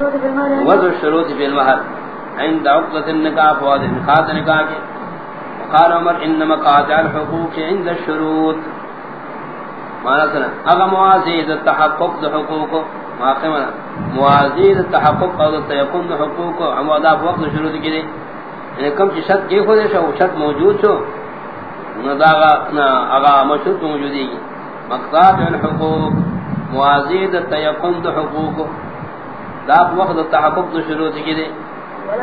وضع الشروط في المهر. عند عقدة النكاح فواد النكاح النكاح وقال عمر انما قاطع الحقوق عند الشروط. معنى سنة اغا موازيد التحقق ده حقوق. ما قمنا موازيد التحقق او التيقن ده حقوق. عمودا وقت شروط كده. یعنی کم چی شرط کی خودے شو؟ شرط موجود شو؟ نہ داغا نہ مشروط موجودی مقطع الحقوق. موازید التیقن ده حقوق. دا وقت التحقق ده شروط کی دے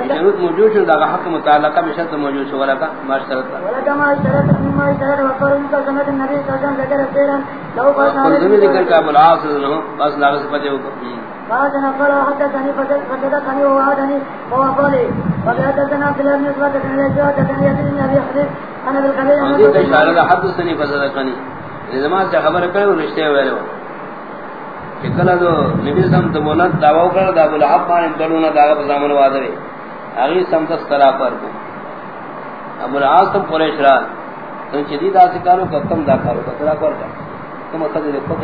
شروط موجود شو دا حق متعلقہ بشرط موجود شو ولکا ما اشترط ولکا ما اشترط مما اشترط وقال انتا سمت النبی صلی اللہ علیہ وسلم ذکر سیرا لو ذکر کا بالعاصر لہو بس لاغ سفتے ہوگا قاسنا قال حدثني فصدقني ووعدني ووقالي وقال عبد الله بن اسود بن الاسود بن يزيد بن ابي حبيب انا بالقبيل حدیث اشارہ حدثني فصدقني زمان سے خبر کرے رشتے کہ کلا دو نبی سم تو مولا دعوا کر دا ابو لہب بان کلونا دا ابو زمان وادے اگی سم تک سرا پر کو ابو العاص تم قریش را تو شدید اسکارو کتم دا کارو کترا کر کا تم خد دے کو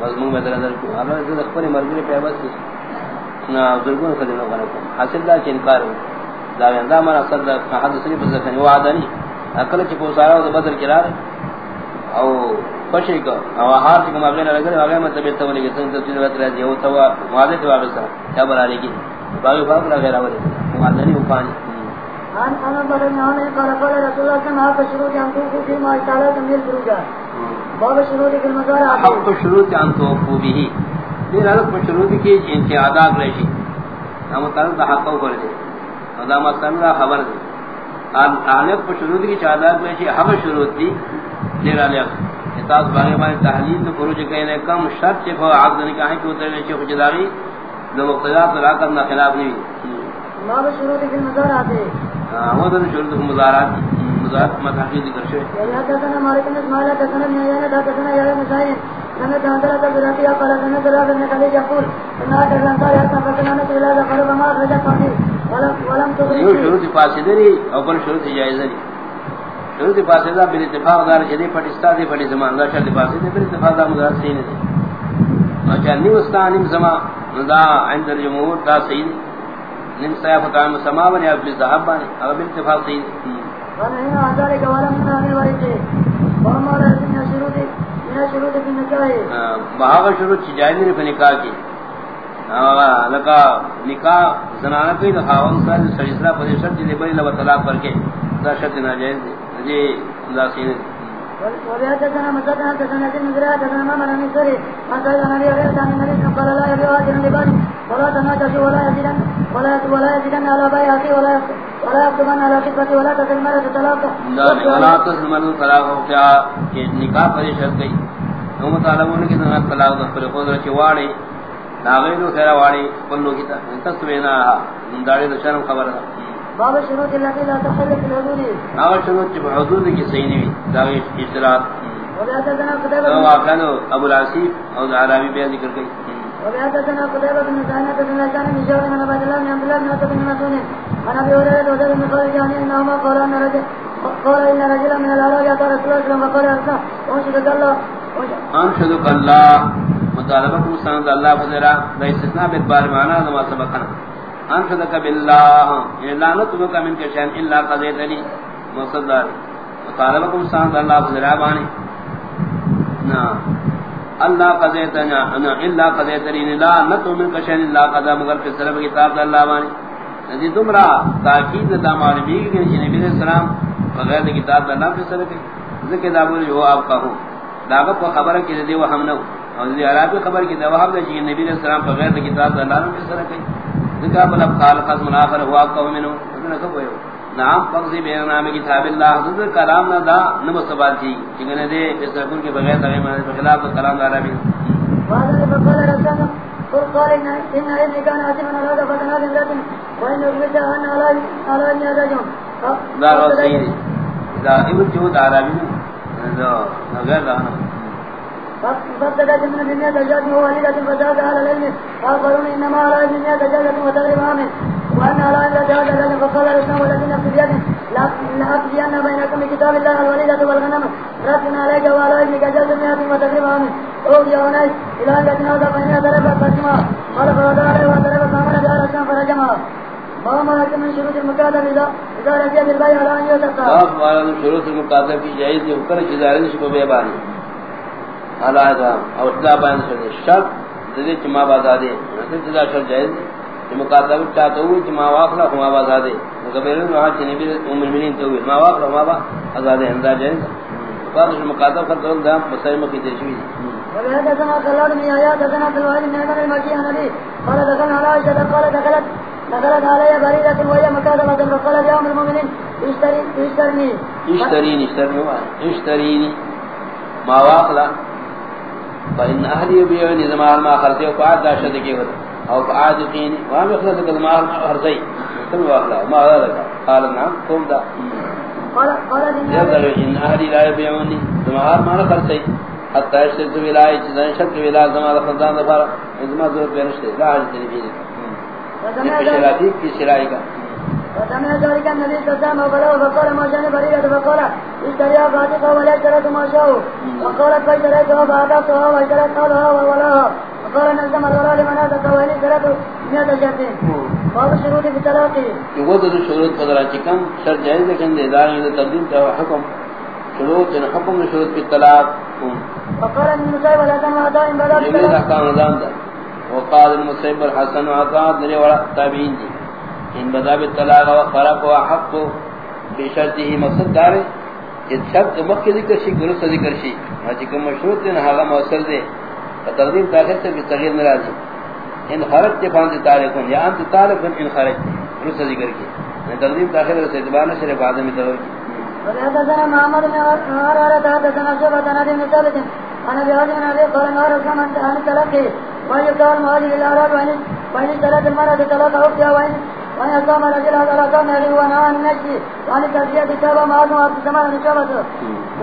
مضمون میں در کو اللہ نے خپل مرګ په بس نا درګون خد نو غره حاصل دا انکار دا وندا مرا صد حدیث نہیں بس کنه وعدہ اکل چ کو سارا بدر کرار او خوشی کو. او ہار کی مغیر لگے اگے مطلب تو لے گئے سن تصویر وتر دی او تو وعدے تو واپس کیا بنا لے گی؟ باقی باب لگے راوی مادنی اوپانی ان انا بڑے نام ہے قال قال رسول اللہ صلی اللہ علیہ وسلم شروع جان کو کہ ما تعالی تمل شروع جا. باب شروع کے مزار حق تو شروع جان تو کو بھی دین حق شروع کی کے ادا رہی ہم تعالی کا حق کو دے. ادا مسئلہ خبر دے. ان عالم کو شروع کی چادر میں ہم شروع تھی دیر علیہ اتاس باغی مانی تحلیل تو خروج کہنے کم شرط چکو عقد نکاہیں کی اترنے چکو جداری دو مقتدات اور عقد نہ خلاف نہیں باب شروط کی مزارات ہے وہ تو شروط کی مزارات مزارات ما تحقیق ذکر شے یا تنا مالک نے مالا تنا نیا نے تنا یا مسائل انا جاندرا تا براتی یا قال انا درا نے کلی یقول انا تنا یا تنا نے کلا دا فرض ما رجا پانی ولم ولم تو شروط فاسدری او بل شروط جائز نہیں شروط فاسدہ بل اتفاق دار جدی پٹستا دی پٹی زمان دا شرط فاسدہ بل اتفاق دا مدار صحیح نہیں اچھا نیم استان نیم زمان دا عند الجمهور دا صحیح نیم سیاف قائم سما بنی اب ذهب بنی اگر بل اتفاق صحیح نہیں ازار قوالا من آنے والی تھے رہا من شروط من شروط کی نکاح بہاغ شروط چی جائز نہیں پہ نکاح کی۔ لکا نکاح زنانہ کوئی دخاون شرط دی طلاق پر کے دا شرط ناجائز دی۔ جی قال لا يبيع ولا تناجش ولا يزيدن ولا ولا يزيدن على ولا ولا على خطبتي ولا ولا کیا کہ نکاح پر شرط گئی طلاق کی خبر باب شروط التي لا تحل في الحدود اور شروط کی حدود کی صحیح نہیں داغی اشتراط ابو العصیف اور عربی بیان ذکر گئی وبهذا قتيبة بن سعيد بن لسان بن جابر بن عبد الله بن عبد الله بن عتبة بن مسعود. عن ابي هريرة وزيد بن خالد يعني انهما قال ان رجل قال ان رجلا من الاعراب اتى رسول الله صلى الله عليه وسلم. وانشد الله انشد الله مطالبہ کو سند اللہ فضلا لا استثناء بالبار معنا ما سبقنا انفذك بالله اعلانت یعنی بك من كشان الا قضيت لي مصدر مطالبكم سان الله فضلا نا۔ اللہ قضیتنا۔ انا الا قضیتنی۔ لا یعنی نتو من کشن اللہ قضا، مگر فی صرف کتاب اللہ بانی۔ یعنی ندی تمرا تاکید دا معلومی کی کہ نبی علیہ السلام بغیر کتاب اللہ فی صرف ذکر دا بولی ہو آپ کا ہو۔ داغت کو خبر کی دی وہ ہم نہ اور دی عربی خبر کی دا وہ ہم نے نبی علیہ السلام بغیر کتاب اللہ فی صرف ذکر بل قال قسم الاخر هو قوم منه ابن كبو نعم بغضی بین نام کتاب اللہ حضور کلام نہ دا نمو سبات تھی چکنے دے اس رکن کے بغیر مانے پر خلاف کلام دا عربی قال إن إن إن كان عاصما على هذا فتنا بذات وإن أخبرت أن على على أن يرجعون دا رو سید دا ابن جود عربی دا غیر دا فابتدت من الدنيا دجاج وولدت فزاد على العلم فأخبرون إنما على الدنيا دجاجة وتغير شروع سے مقابلہ جائز ہے اوپر ادارے شبہ ہے اور خدا بیان سے شرط دے کہ ما بازا دے۔ نہ جدا شرط جائز کہ مقابلہ چاہتا ہوں کہ ما واخلا ما بازا دے۔ قبل وہاں کہ نبی ام المؤمنین تو ما واخلا ما با آزاد انداز جائز قال مقابلہ کر دو دام مسلمہ کی تشویش وبهذا كما قال من آيات كما في الوالد من أمر المكي عن أبي قال دخلنا على عائشة قال دخلت۔ دخلت علي بريدة وهي مكاتبة فقال يا أم المؤمنين اشتري اشترني اشتريني اشتريني اشتريني ما واخلا۔ فإن أهلي يبيعني زمان ما خرطي وقعد داشت كي ود أو قعد قيني وهم يخلص زمان ما خرطي ثم واخلا ما ذلك قال نعم قم دا قال إن أهلي لا يبيعني زمان ما خرطي حتى يشترط ولاية جزان شرط ولاية زمان خرطان دفارة زمان ضرورت بينشتري لا في ذلك شرائي في شرائي. وسمع ذلك النبي صلى الله عليه وسلم فقال ما شأن بريدة فقال اشتريها فاتقة ولا اشتريت ما شاء. وقالت فاشتريتها فأعطتها واشتريت قولها وولاها. وقال نلزم الولاء لمن أتك وإن اشتريت مئة شرط باب الشروط في الطلاق کہ وہ تو شروط پدرا چکم شر جائز لیکن دے دار یہ تقدیم کا حکم شروط ان حکم شروط وقال ابن مسيب ولا تنوى عطاء بدا یہ بطلاق احکام نظام دا وقال المصيب الحسن وعطاء دنے والا تابعین جی ان بدا بالطلاق و خرق و حق بشرطه مقصد دار ہے کہ شرط مکہ ذکر شی گرس ذکر شی ہاں کم مشروط دے نہ موصل دے تقدیم داخل سے بھی تغیر ناراضی ان خرج کے فان تعلقن یا انت تعلقن ان خرج گرس ذکر کی تقدیم داخل سے اعتبار سے بعد میں تو وحدثنا محمد بن عرارة حدثنا شعبة عن ابي بن ثابت عن ابي هاشم بن ابي قال نهار الزمن عن التلقي وان يقال المهاجر الاعراب وان وان اشترت المرأة طلاق اختها وان وان اقام رجل على قام له ونهى عن النجد وعن التزكية كتابا معاذ وعبد الزمان بن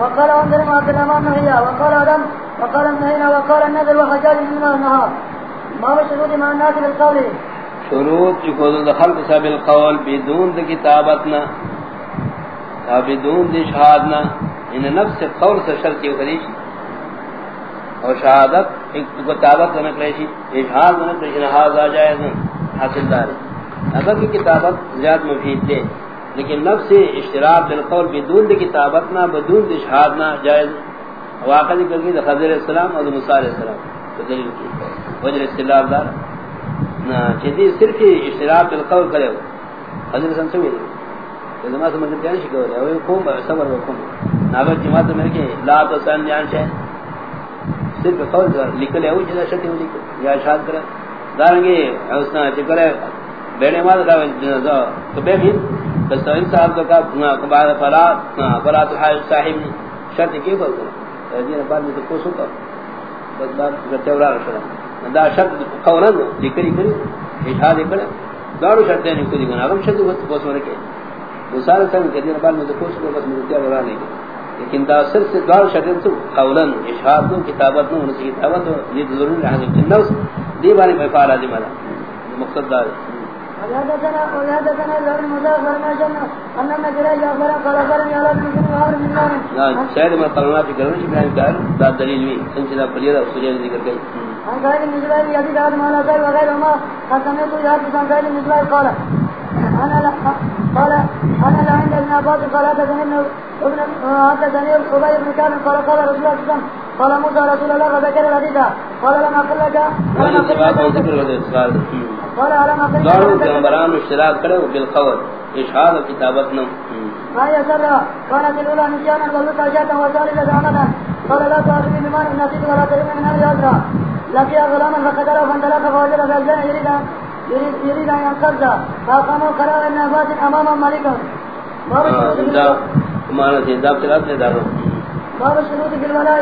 وقال انظر مع عبد الرحمن بن وقال ادم وقال النهينا وقال النذر وحجاج من النهار ما هو الشروط مع الناس بالقول شروط کی دخل بسبب القول بدون دی کتابتنا بدون دی شہادنا ان نفس قول سے شرط کی خریش اور شہادت ایک کتابت نہ کریشی اشہاد نہ کریشی نہ جائز حاصل دار اگر کی کتابت زیاد مفید دے۔ لیکن نفس اشتراک بالقول بدون دی کتابتنا بدون دی شہادنا جائز۔ واقع ذکر کی خضر السلام اور موسی علیہ السلام۔ تو دلیل کی؟ وجہ استلاب دار۔ نہ چیزی صرف اشتراک بالقول کرے خضر السلام سوئی کہ زما سمجھ میں مطلب نہیں شکو ہے؟ وہ کوم صبر وکم ناغ جماعت میں کہ لا تو سن جان سے صرف قول لکھ لے او جدا شتی لکھ یا شاد کر دارنگے حسنا چکر بیڑے مال دا جو تو بے بھی بس تو انسان کا کا بعد فلا فلا تو صاحب شرط کی بول کر یہ بعد میں تو کو سو بس بات کرتے ورا رسول دا شرط قولا ذکر کری اشارہ کرے دارو شرط نہیں کوئی گنا ہم شرط بس ورے کے۔ مثال سن کے دین بعد میں کوشش کو سو بس مجھے ورا نہیں۔ لیکن دا سر سے دار شرط تو قولا اشارہ نو کتابت نو ان کی کتابت یہ ضرور ہے کہ نفس دیوانے میں فعال ادم مقصد دار وحدثنا وحدثنا ابن مظفر ما جنة أن النجرى جعفر قال أخبرني على ابن وعمر بن نا شاید میں قرآن کی کرنے کی بیان کر دا دلیل بھی سنچدا پلیدا سوریا نے ذکر کی عن خالد بن جبير يزيد هذا ما لا خير وغيرهما قد سمعت يحدث عن خالد بن جبير قال. أنا لا قال أنا لا عند ابن عباس. قال حدثني ابن ابن حدثني أبي بن كعب. قال قال رسول الله صلى الله عليه وسلم قال موسى رسول الله فذكر الحديث. قال لما قل لك وجہ سے بات قال دارو پیغمبران اشتراک کرے بالقول اشہاد و کتابت نو۔ ما يسر كانت الأولى نسيانا والوسطى شاة والثالثة عمدا قال لا تؤاخذني بما نسيت ولا ترمي من أهل أسرى لقي غلاما فقتله فانطلق فوجد في الجنة يريد يريد يريد أن ينقذ قرار ابن عباس أمام ملكه باب الشروط دا